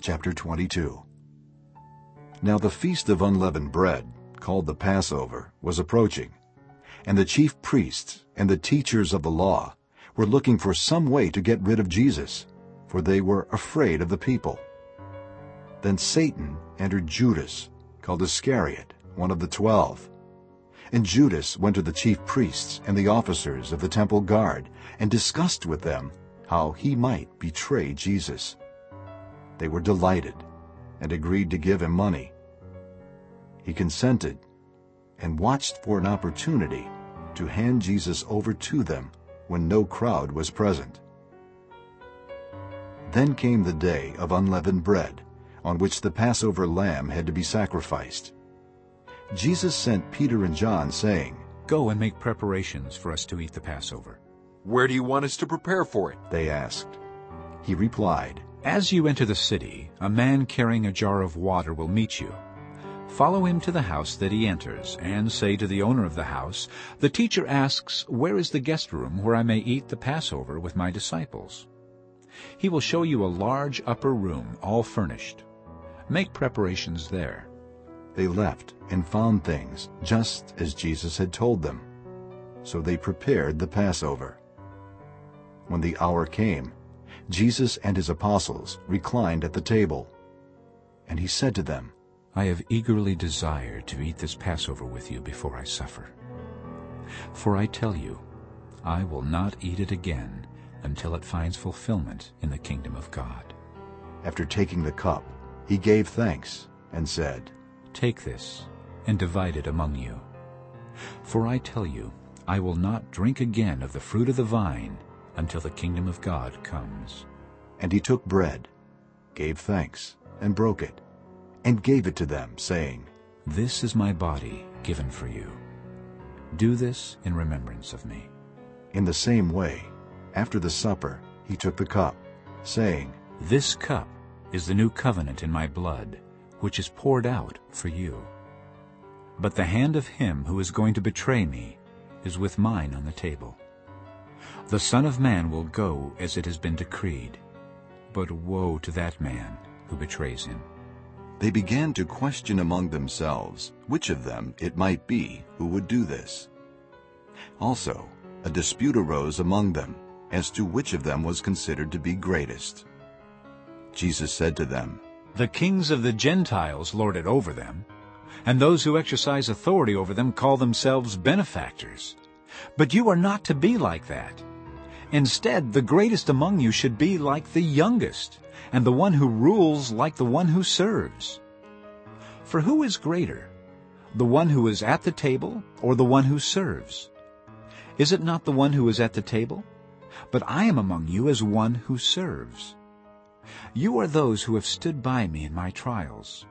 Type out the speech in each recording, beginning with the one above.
Chapter 22 Now the feast of unleavened bread, called the Passover, was approaching, and the chief priests and the teachers of the law were looking for some way to get rid of Jesus, for they were afraid of the people. Then Satan entered Judas, called Iscariot, one of the twelve. And Judas went to the chief priests and the officers of the temple guard and discussed with them how he might betray Jesus. They were delighted and agreed to give him money. He consented and watched for an opportunity to hand Jesus over to them when no crowd was present. Then came the day of unleavened bread, on which the Passover lamb had to be sacrificed. Jesus sent Peter and John, saying, Go and make preparations for us to eat the Passover. Where do you want us to prepare for it? They asked. He replied, As you enter the city, a man carrying a jar of water will meet you. Follow him to the house that he enters, and say to the owner of the house, The teacher asks, Where is the guest room where I may eat the Passover with my disciples? He will show you a large upper room, all furnished. Make preparations there. They left and found things just as Jesus had told them. So they prepared the Passover. When the hour came, Jesus and his apostles reclined at the table. And he said to them, I have eagerly desired to eat this Passover with you before I suffer. For I tell you, I will not eat it again until it finds fulfillment in the kingdom of God. After taking the cup, he gave thanks and said, Take this and divide it among you. For I tell you, I will not drink again of the fruit of the vine until the kingdom of God comes. And he took bread, gave thanks, and broke it, and gave it to them, saying, This is my body given for you. Do this in remembrance of me. In the same way, after the supper, he took the cup, saying, This cup is the new covenant in my blood, which is poured out for you. But the hand of him who is going to betray me is with mine on the table. The Son of Man will go as it has been decreed, but woe to that man who betrays him. They began to question among themselves which of them it might be who would do this. Also, a dispute arose among them as to which of them was considered to be greatest. Jesus said to them, The kings of the Gentiles lord it over them, and those who exercise authority over them call themselves benefactors. But you are not to be like that. Instead, the greatest among you should be like the youngest, and the one who rules like the one who serves. For who is greater, the one who is at the table or the one who serves? Is it not the one who is at the table? But I am among you as one who serves. You are those who have stood by me in my trials,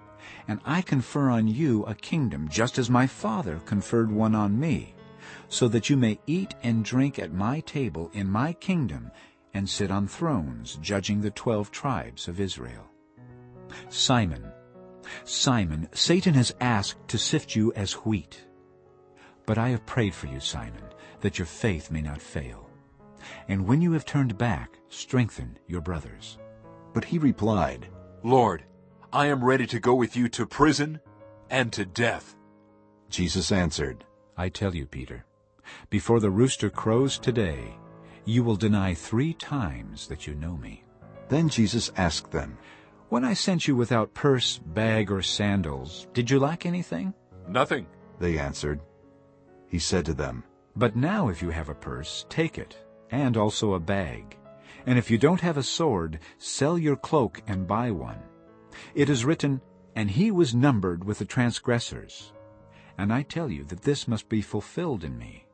and I confer on you a kingdom just as my Father conferred one on me, so that you may eat and drink at my table in my kingdom and sit on thrones judging the twelve tribes of Israel. Simon, Simon, Satan has asked to sift you as wheat. But I have prayed for you, Simon, that your faith may not fail. And when you have turned back, strengthen your brothers. But he replied, Lord, I am ready to go with you to prison and to death. Jesus answered, I tell you, Peter, before the rooster crows today, you will deny three times that you know me. Then Jesus asked them, When I sent you without purse, bag, or sandals, did you lack anything? Nothing. They answered. He said to them, But now if you have a purse, take it, and also a bag. And if you don't have a sword, sell your cloak and buy one. It is written, And he was numbered with the transgressors. And I tell you that this must be fulfilled in me.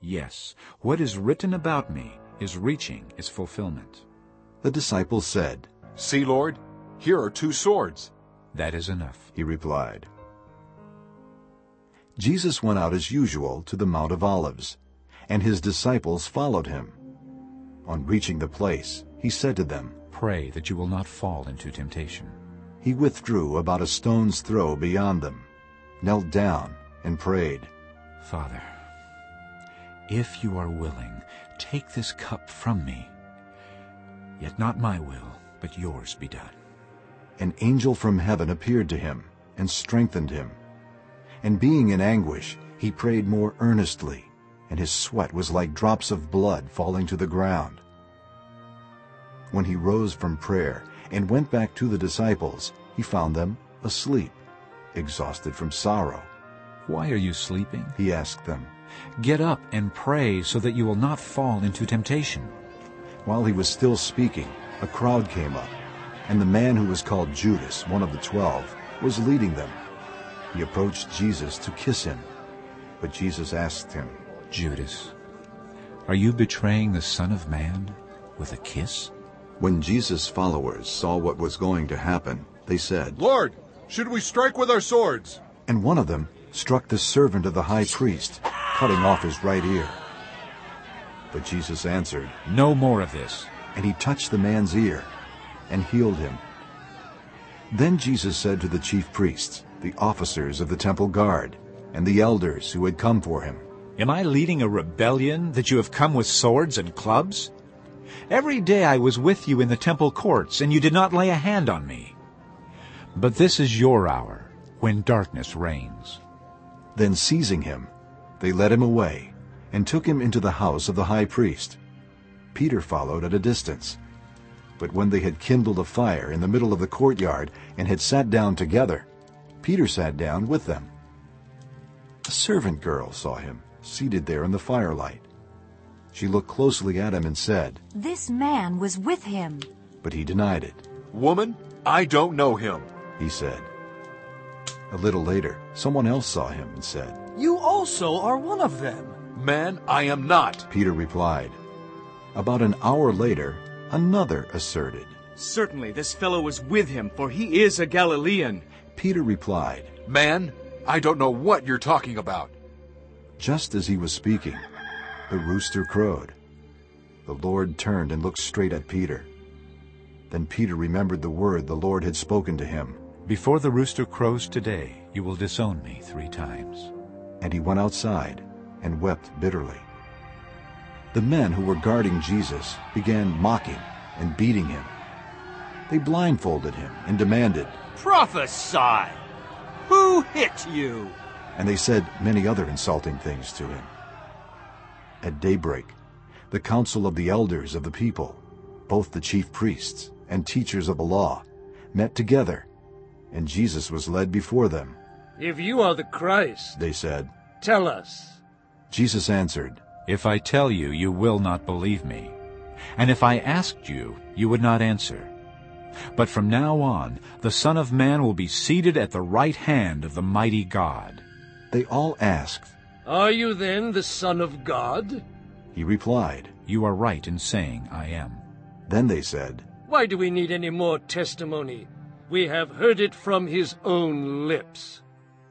Yes, what is written about me is reaching its fulfillment. The disciples said, See, Lord, here are two swords. That is enough. He replied. Jesus went out as usual to the Mount of Olives, and his disciples followed him. On reaching the place, he said to them, Pray that you will not fall into temptation. He withdrew about a stone's throw beyond them, knelt down, and prayed, Father, if you are willing, take this cup from me. Yet not my will, but yours be done. an angel from heaven appeared to him and strengthened him. And being in anguish, he prayed more earnestly, and his sweat was like drops of blood falling to the ground. When he rose from prayer and went back to the disciples, he found them asleep, exhausted from sorrow. Why are you sleeping? He asked them. Get up and pray so that you will not fall into temptation. While he was still speaking, a crowd came up, and the man who was called Judas, one of the twelve, was leading them. He approached Jesus to kiss him, but Jesus asked him, Judas, are you betraying the Son of Man with a kiss? When Jesus' followers saw what was going to happen, they said, Lord, should we strike with our swords? And one of them struck the servant of the high priest, cutting off his right ear. But Jesus answered, No more of this. And he touched the man's ear and healed him. Then Jesus said to the chief priests, the officers of the temple guard, and the elders who had come for him, Am I leading a rebellion that you have come with swords and clubs? Every day I was with you in the temple courts, and you did not lay a hand on me. But this is your hour, when darkness reigns. Then seizing him, they led him away and took him into the house of the high priest. Peter followed at a distance. But when they had kindled a fire in the middle of the courtyard and had sat down together, Peter sat down with them. A servant girl saw him seated there in the firelight. She looked closely at him and said, This man was with him. But he denied it. Woman, I don't know him. He said. A little later, someone else saw him and said, You also are one of them. Man, I am not. Peter replied. About an hour later, another asserted. Certainly this fellow was with him, for he is a Galilean. Peter replied. Man, I don't know what you're talking about. Just as he was speaking, the rooster crowed. The Lord turned and looked straight at Peter. Then Peter remembered the word the Lord had spoken to him. Before the rooster crows today, you will disown me three times. And he went outside and wept bitterly. The men who were guarding Jesus began mocking and beating him. They blindfolded him and demanded, Prophesy! Who hit you? And they said many other insulting things to him. At daybreak, the council of the elders of the people, both the chief priests and teachers of the law, met together, and Jesus was led before them. If you are the Christ, they said, tell us. Jesus answered, If I tell you, you will not believe me. And if I asked you, you would not answer. But from now on, the Son of Man will be seated at the right hand of the mighty God. They all asked, Are you then the Son of God? He replied, You are right in saying I am. Then they said, Why do we need any more testimony? We have heard it from his own lips.